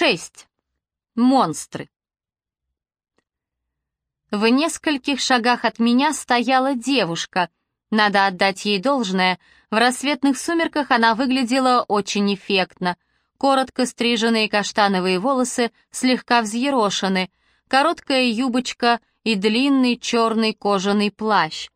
6. Монстры. В нескольких шагах от меня стояла девушка. Надо отдать ей должное, в рассветных сумерках она выглядела очень эффектно. Коротко стриженные каштановые волосы слегка взъерошены, короткая юбочка и длинный черный кожаный плащ.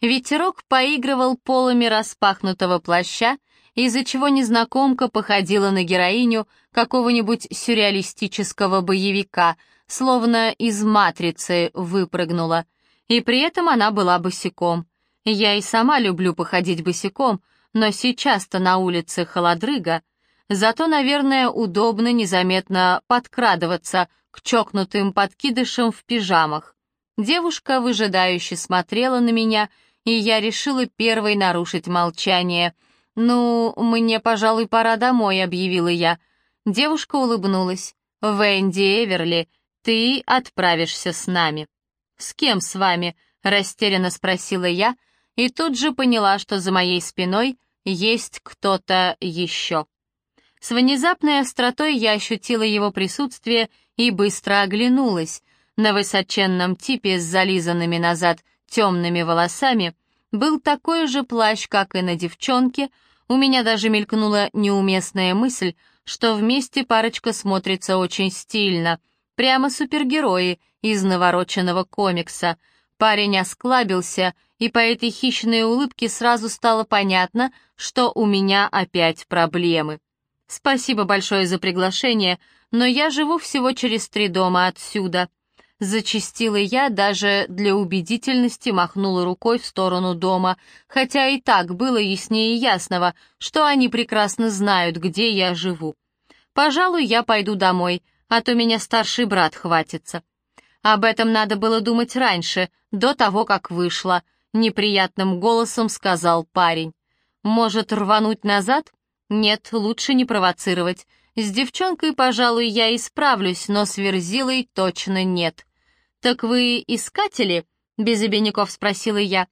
Ветерок поигрывал полами распахнутого плаща, из-за чего незнакомка походила на героиню какого-нибудь сюрреалистического боевика, словно из «Матрицы» выпрыгнула. И при этом она была босиком. Я и сама люблю походить босиком, но сейчас-то на улице холодрыга. Зато, наверное, удобно незаметно подкрадываться к чокнутым подкидышам в пижамах. Девушка выжидающе смотрела на меня, и я решила первой нарушить молчание — «Ну, мне, пожалуй, пора домой», — объявила я. Девушка улыбнулась. «Венди Эверли, ты отправишься с нами». «С кем с вами?» — растерянно спросила я, и тут же поняла, что за моей спиной есть кто-то еще. С внезапной остротой я ощутила его присутствие и быстро оглянулась. На высоченном типе с зализанными назад темными волосами был такой же плащ, как и на девчонке — у меня даже мелькнула неуместная мысль, что вместе парочка смотрится очень стильно. Прямо супергерои из навороченного комикса. Парень осклабился, и по этой хищной улыбке сразу стало понятно, что у меня опять проблемы. Спасибо большое за приглашение, но я живу всего через три дома отсюда. Зачистила я, даже для убедительности махнула рукой в сторону дома, хотя и так было яснее ясного, что они прекрасно знают, где я живу. Пожалуй, я пойду домой, а то меня старший брат хватится. Об этом надо было думать раньше, до того, как вышла, неприятным голосом сказал парень. Может, рвануть назад? Нет, лучше не провоцировать. С девчонкой, пожалуй, я исправлюсь, но с Верзилой точно нет. «Так вы искатели?» — без обиняков спросила я.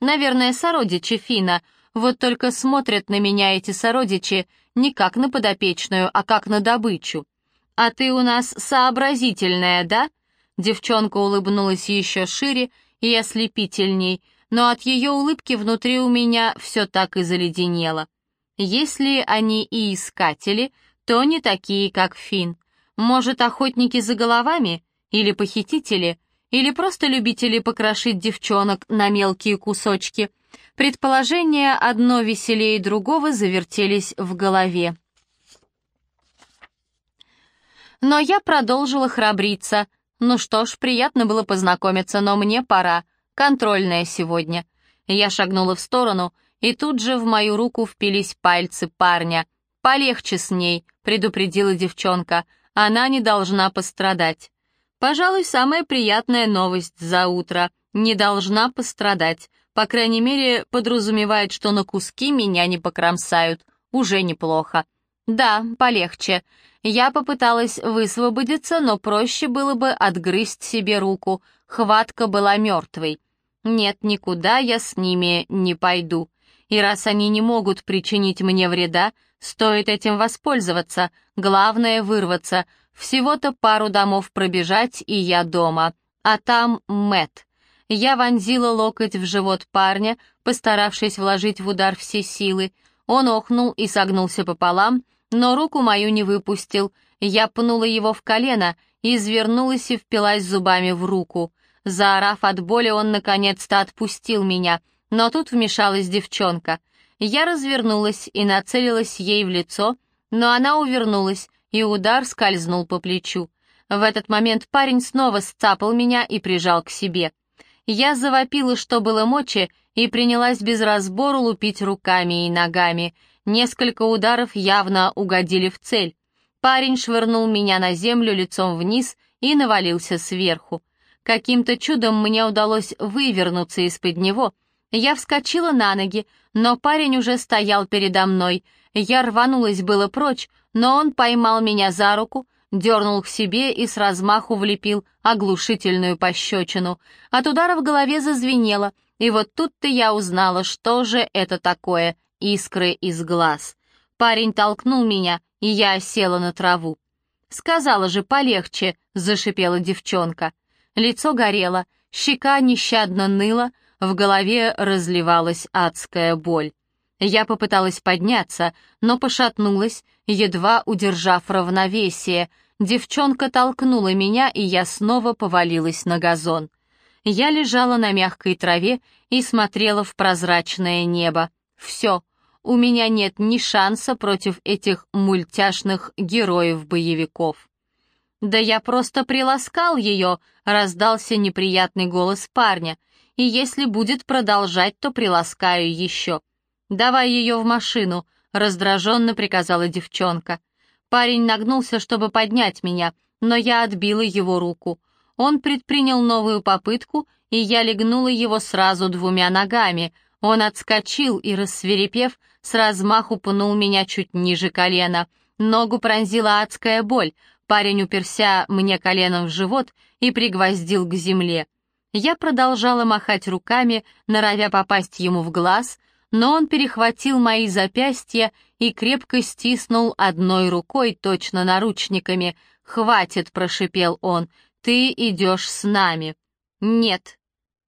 «Наверное, сородичи Фина. Вот только смотрят на меня эти сородичи не как на подопечную, а как на добычу. А ты у нас сообразительная, да?» Девчонка улыбнулась еще шире и ослепительней, но от ее улыбки внутри у меня все так и заледенело. Если они и искатели, то не такие, как Фин. Может, охотники за головами? Или похитители, или просто любители покрошить девчонок на мелкие кусочки. Предположения одно веселее другого завертелись в голове. Но я продолжила храбриться. Ну что ж, приятно было познакомиться, но мне пора. Контрольная сегодня. Я шагнула в сторону, и тут же в мою руку впились пальцы парня. «Полегче с ней», — предупредила девчонка. «Она не должна пострадать». Пожалуй, самая приятная новость за утро. Не должна пострадать. По крайней мере, подразумевает, что на куски меня не покромсают. Уже неплохо. Да, полегче. Я попыталась высвободиться, но проще было бы отгрызть себе руку. Хватка была мертвой. Нет, никуда я с ними не пойду. И раз они не могут причинить мне вреда, стоит этим воспользоваться. Главное — вырваться — всего-то пару домов пробежать, и я дома. А там Мэт. Я вонзила локоть в живот парня, постаравшись вложить в удар все силы. Он охнул и согнулся пополам, но руку мою не выпустил. Я пнула его в колено, извернулась и впилась зубами в руку. Заорав от боли, он наконец-то отпустил меня, но тут вмешалась девчонка. Я развернулась и нацелилась ей в лицо, но она увернулась, и удар скользнул по плечу. В этот момент парень снова сцапал меня и прижал к себе. Я завопила, что было мочи, и принялась без разбору лупить руками и ногами. Несколько ударов явно угодили в цель. Парень швырнул меня на землю лицом вниз и навалился сверху. Каким-то чудом мне удалось вывернуться из-под него. Я вскочила на ноги, но парень уже стоял передо мной. Я рванулась было прочь, но он поймал меня за руку, дернул к себе и с размаху влепил оглушительную пощечину. От удара в голове зазвенело, и вот тут-то я узнала, что же это такое — искры из глаз. Парень толкнул меня, и я села на траву. Сказала же, полегче», — зашипела девчонка. Лицо горело, щека нещадно ныла, в голове разливалась адская боль. Я попыталась подняться, но пошатнулась, едва удержав равновесие. Девчонка толкнула меня, и я снова повалилась на газон. Я лежала на мягкой траве и смотрела в прозрачное небо. Все, у меня нет ни шанса против этих мультяшных героев-боевиков. «Да я просто приласкал ее», — раздался неприятный голос парня, «и если будет продолжать, то приласкаю еще». «Давай ее в машину», — раздраженно приказала девчонка. Парень нагнулся, чтобы поднять меня, но я отбила его руку. Он предпринял новую попытку, и я легнула его сразу двумя ногами. Он отскочил и, рассверепев, с размаху пнул меня чуть ниже колена. Ногу пронзила адская боль. Парень уперся мне коленом в живот и пригвоздил к земле. Я продолжала махать руками, норовя попасть ему в глаз — но он перехватил мои запястья и крепко стиснул одной рукой, точно наручниками. «Хватит!» — прошипел он. «Ты идешь с нами!» «Нет!»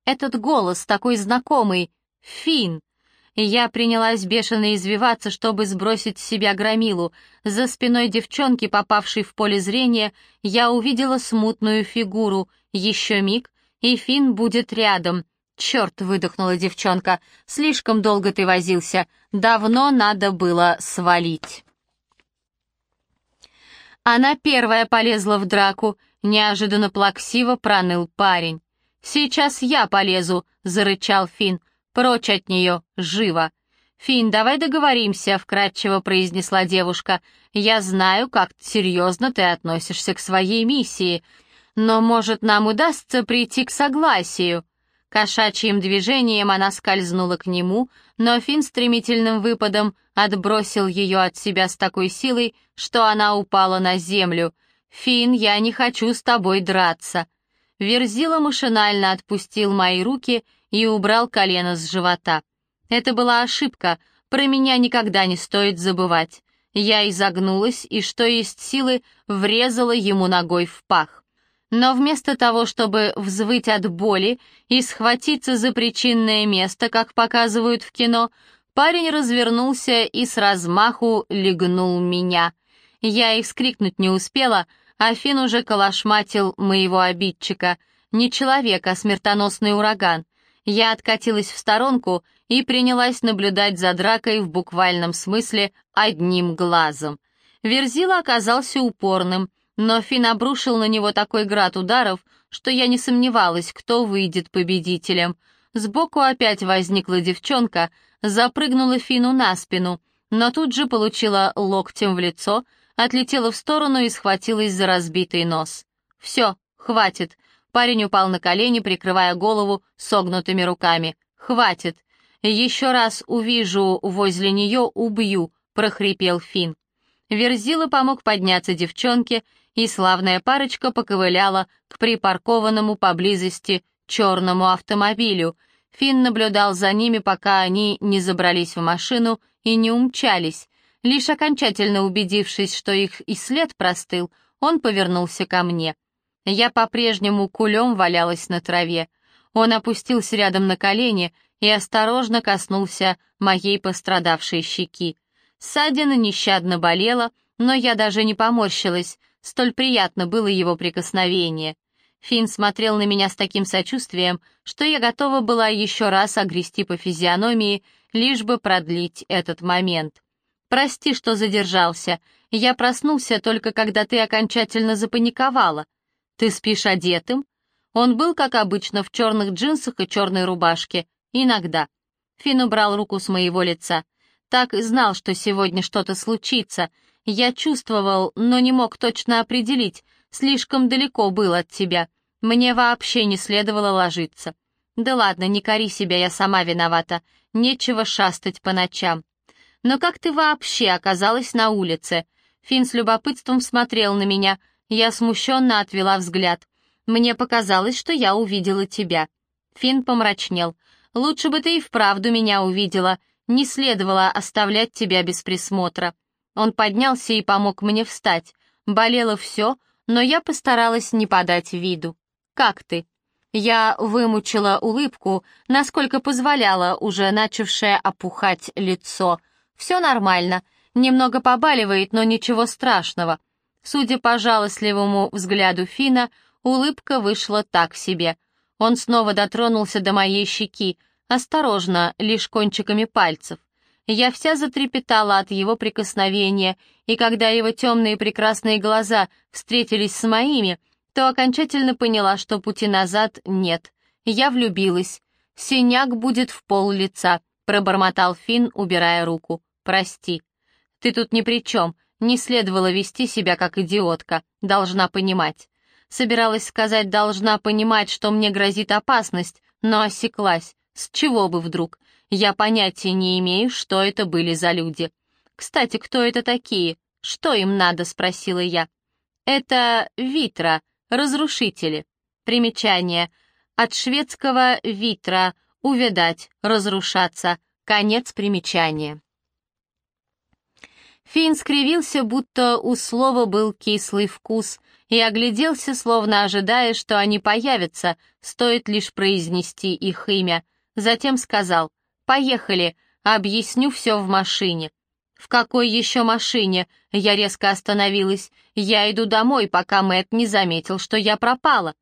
Этот голос такой знакомый. «Фин!» Я принялась бешено извиваться, чтобы сбросить с себя громилу. За спиной девчонки, попавшей в поле зрения, я увидела смутную фигуру. Еще миг, и Фин будет рядом. «Черт!» — выдохнула девчонка. «Слишком долго ты возился. Давно надо было свалить». Она первая полезла в драку, неожиданно плаксиво проныл парень. «Сейчас я полезу», — зарычал Финн. «Прочь от нее, живо!» «Финн, давай договоримся», — вкратчиво произнесла девушка. «Я знаю, как серьезно ты относишься к своей миссии, но, может, нам удастся прийти к согласию?» Кошачьим движением она скользнула к нему, но Финн стремительным выпадом отбросил ее от себя с такой силой, что она упала на землю. «Финн, я не хочу с тобой драться». Верзила машинально отпустил мои руки и убрал колено с живота. Это была ошибка, про меня никогда не стоит забывать. Я изогнулась и, что есть силы, врезала ему ногой в пах. Но вместо того, чтобы взвыть от боли и схватиться за причинное место, как показывают в кино, парень развернулся и с размаху легнул меня. Я и вскрикнуть не успела, а Фин уже калашматил моего обидчика. Не человек, а смертоносный ураган. Я откатилась в сторонку и принялась наблюдать за дракой в буквальном смысле одним глазом. Верзила оказался упорным — но Финн обрушил на него такой град ударов, что я не сомневалась, кто выйдет победителем. Сбоку опять возникла девчонка, запрыгнула Фину на спину, но тут же получила локтем в лицо, отлетела в сторону и схватилась за разбитый нос. «Все, хватит». Парень упал на колени, прикрывая голову согнутыми руками. «Хватит. Еще раз увижу возле нее, убью», — прохрипел Фин. Верзила помог подняться девчонке, и славная парочка поковыляла к припаркованному поблизости черному автомобилю. Финн наблюдал за ними, пока они не забрались в машину и не умчались. Лишь окончательно убедившись, что их и след простыл, он повернулся ко мне. Я по-прежнему кулем валялась на траве. Он опустился рядом на колени и осторожно коснулся моей пострадавшей щеки. Ссадина нещадно болела, но я даже не поморщилась, Столь приятно было его прикосновение. Финн смотрел на меня с таким сочувствием, что я готова была еще раз огрести по физиономии, лишь бы продлить этот момент. «Прости, что задержался. Я проснулся только когда ты окончательно запаниковала. Ты спишь одетым?» Он был, как обычно, в черных джинсах и черной рубашке. Иногда. Финн убрал руку с моего лица. Так и знал, что сегодня что-то случится, я чувствовал, но не мог точно определить, слишком далеко был от тебя. Мне вообще не следовало ложиться. Да ладно, не кори себя, я сама виновата. Нечего шастать по ночам. Но как ты вообще оказалась на улице? Финн с любопытством смотрел на меня. Я смущенно отвела взгляд. Мне показалось, что я увидела тебя. Финн помрачнел. Лучше бы ты и вправду меня увидела. Не следовало оставлять тебя без присмотра. Он поднялся и помог мне встать. Болело все, но я постаралась не подать виду. «Как ты?» Я вымучила улыбку, насколько позволяло уже начавшее опухать лицо. «Все нормально. Немного побаливает, но ничего страшного». Судя по жалостливому взгляду Фина, улыбка вышла так себе. Он снова дотронулся до моей щеки, осторожно, лишь кончиками пальцев. Я вся затрепетала от его прикосновения, и когда его темные прекрасные глаза встретились с моими, то окончательно поняла, что пути назад нет. Я влюбилась. «Синяк будет в пол лица», — пробормотал Финн, убирая руку. «Прости». «Ты тут ни при чем. Не следовало вести себя как идиотка. Должна понимать». Собиралась сказать «должна понимать, что мне грозит опасность», но осеклась. С чего бы вдруг? Я понятия не имею, что это были за люди. «Кстати, кто это такие? Что им надо?» — спросила я. «Это Витра, разрушители». Примечание. От шведского «витра» — увядать, разрушаться. Конец примечания. Финн скривился, будто у слова был кислый вкус, и огляделся, словно ожидая, что они появятся, стоит лишь произнести их имя. Затем сказал — «Поехали, объясню все в машине». «В какой еще машине?» Я резко остановилась. «Я иду домой, пока Мэтт не заметил, что я пропала».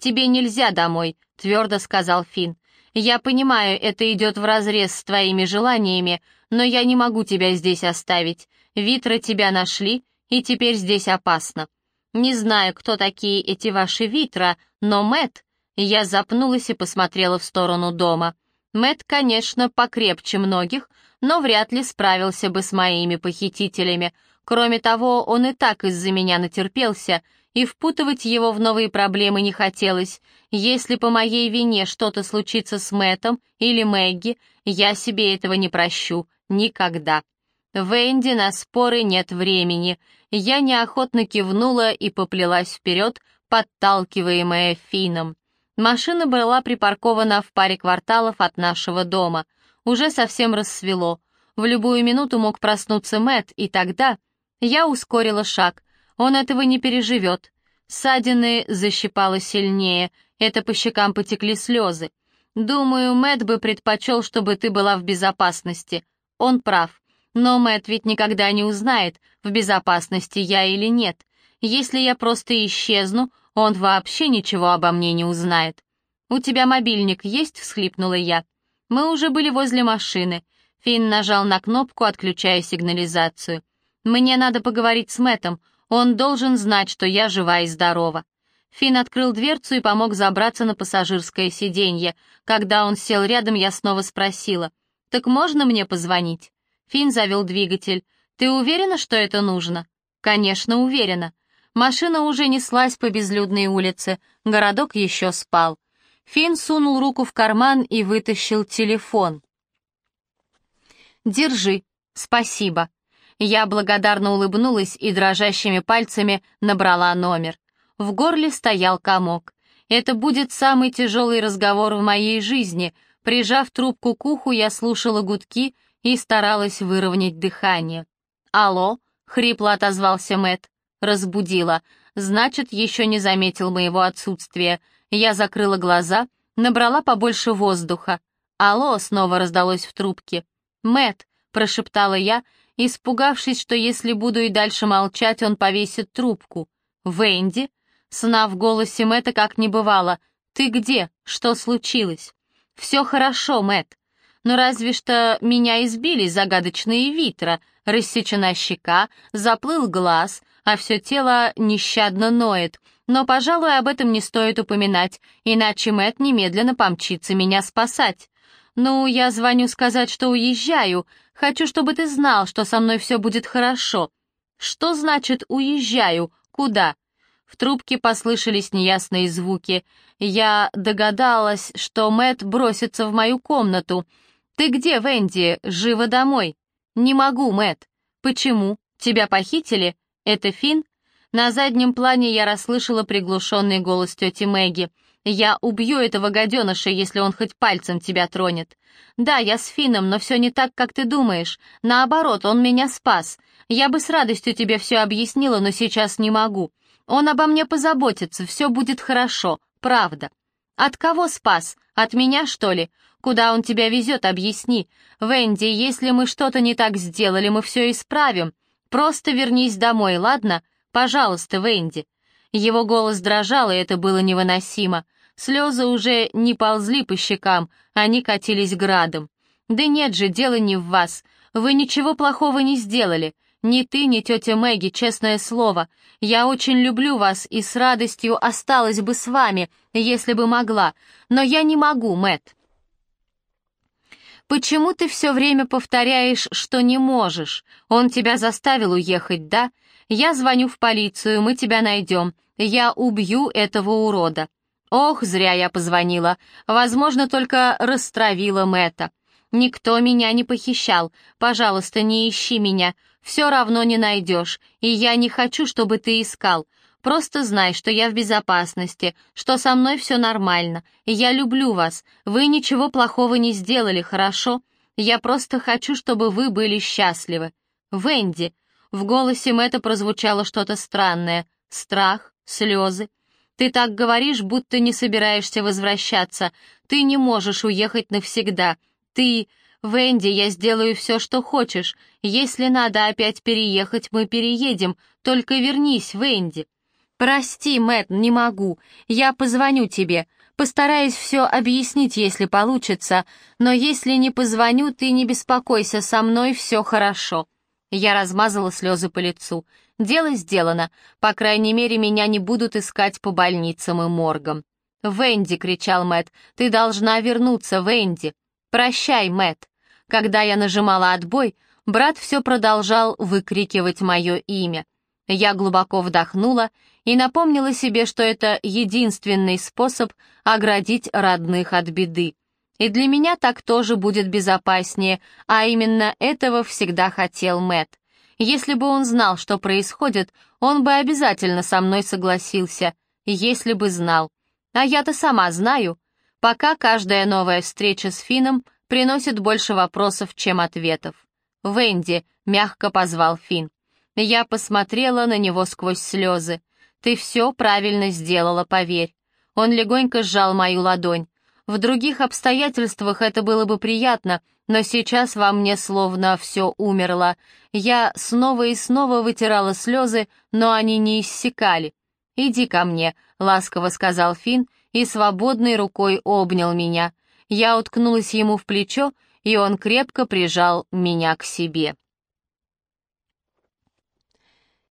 «Тебе нельзя домой», — твердо сказал Финн. «Я понимаю, это идет вразрез с твоими желаниями, но я не могу тебя здесь оставить. Витра тебя нашли, и теперь здесь опасно. Не знаю, кто такие эти ваши Витра, но Мэтт...» Я запнулась и посмотрела в сторону дома. Мэт, конечно, покрепче многих, но вряд ли справился бы с моими похитителями. Кроме того, он и так из-за меня натерпелся, и впутывать его в новые проблемы не хотелось. Если по моей вине что-то случится с Мэтом или Мэгги, я себе этого не прощу. Никогда. Венди на споры нет времени. Я неохотно кивнула и поплелась вперед, подталкиваемая Фином. Машина была припаркована в паре кварталов от нашего дома. Уже совсем рассвело. В любую минуту мог проснуться Мэт, и тогда я ускорила шаг. Он этого не переживет. Ссадины защипало сильнее, это по щекам потекли слезы. Думаю, Мэт бы предпочел, чтобы ты была в безопасности. Он прав. Но Мэт ведь никогда не узнает, в безопасности я или нет. Если я просто исчезну, он вообще ничего обо мне не узнает. «У тебя мобильник есть?» — всхлипнула я. Мы уже были возле машины. Финн нажал на кнопку, отключая сигнализацию. «Мне надо поговорить с Мэтом. Он должен знать, что я жива и здорова». Финн открыл дверцу и помог забраться на пассажирское сиденье. Когда он сел рядом, я снова спросила. «Так можно мне позвонить?» Финн завел двигатель. «Ты уверена, что это нужно?» «Конечно, уверена. Машина уже неслась по безлюдной улице, городок еще спал. Финн сунул руку в карман и вытащил телефон. «Держи, спасибо». Я благодарно улыбнулась и дрожащими пальцами набрала номер. В горле стоял комок. Это будет самый тяжелый разговор в моей жизни. Прижав трубку к уху, я слушала гудки и старалась выровнять дыхание. «Алло?» — хрипло отозвался Мэт. Разбудила. Значит, еще не заметил моего отсутствия. Я закрыла глаза, набрала побольше воздуха. «Алло!» — снова раздалось в трубке. Мэт, прошептала я, испугавшись, что если буду и дальше молчать, он повесит трубку. «Венди?» Сна в голосе Мэтта как не бывало. «Ты где? Что случилось?» «Все хорошо, Мэт. Но разве что меня избили загадочные витра. Рассечена щека, заплыл глаз, а все тело нещадно ноет. Но, пожалуй, об этом не стоит упоминать, иначе Мэт немедленно помчится меня спасать. «Ну, я звоню сказать, что уезжаю. Хочу, чтобы ты знал, что со мной все будет хорошо». «Что значит «уезжаю»? Куда?» В трубке послышались неясные звуки. Я догадалась, что Мэт бросится в мою комнату. «Ты где, Венди? Живо домой!» «Не могу, Мэт. Почему? Тебя похитили?» «Это Финн?» На заднем плане я расслышала приглушенный голос тети Мэгги. «Я убью этого гаденыша, если он хоть пальцем тебя тронет». «Да, я с Финном, но все не так, как ты думаешь. Наоборот, он меня спас. Я бы с радостью тебе все объяснила, но сейчас не могу. Он обо мне позаботится, все будет хорошо, правда. От кого спас? От меня, что ли? Куда он тебя везет, объясни. Венди, если мы что-то не так сделали, мы все исправим. Просто вернись домой, ладно? Пожалуйста, Венди». Его голос дрожал, и это было невыносимо. Слезы уже не ползли по щекам, они катились градом. «Да нет же, дело не в вас. Вы ничего плохого не сделали. Ни ты, ни тетя Мэгги, честное слово. Я очень люблю вас и с радостью осталась бы с вами, если бы могла. Но я не могу, Мэтт. «Почему ты все время повторяешь, что не можешь? Он тебя заставил уехать, да? Я звоню в полицию, мы тебя найдем. Я убью этого урода». «Ох, зря я позвонила. Возможно, только растравила Мэтта. Никто меня не похищал. Пожалуйста, не ищи меня. Все равно не найдешь. И я не хочу, чтобы ты искал. Просто знай, что я в безопасности, что со мной все нормально. И я люблю вас. Вы ничего плохого не сделали, хорошо? Я просто хочу, чтобы вы были счастливы. Венди. В голосе Мэтта прозвучало что-то странное. Страх, слезы. Ты так говоришь, будто не собираешься возвращаться. Ты не можешь уехать навсегда. Ты... «Венди, я сделаю все, что хочешь. Если надо опять переехать, мы переедем. Только вернись, Венди». «Прости, Мэтт, не могу. Я позвоню тебе. Постараюсь все объяснить, если получится. Но если не позвоню, ты не беспокойся, со мной все хорошо». Я размазала слезы по лицу. «Дело сделано. По крайней мере, меня не будут искать по больницам и моргам». «Венди!» — кричал Мэтт. «Ты должна вернуться, Венди!» «Прощай, Мэтт!» Когда я нажимала отбой, брат все продолжал выкрикивать мое имя. Я глубоко вдохнула и напомнила себе, что это единственный способ оградить родных от беды. И для меня так тоже будет безопаснее, а именно этого всегда хотел Мэт. Если бы он знал, что происходит, он бы обязательно со мной согласился, если бы знал. А я-то сама знаю. Пока каждая новая встреча с Фином приносит больше вопросов, чем ответов. «Венди», — мягко позвал Фин. Я посмотрела на него сквозь слезы. «Ты все правильно сделала, поверь». Он легонько сжал мою ладонь. В других обстоятельствах это было бы приятно, но сейчас во мне словно все умерло. Я снова и снова вытирала слезы, но они не иссякали. «Иди ко мне», — ласково сказал Фин и свободной рукой обнял меня. Я уткнулась ему в плечо, и он крепко прижал меня к себе.